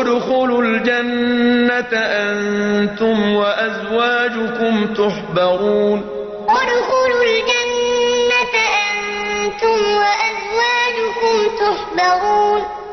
ادخلوا الجنة أنتم وأزواجكم تحبرون. ادخلوا الجنة أنتم وأزواجكم تحبرون.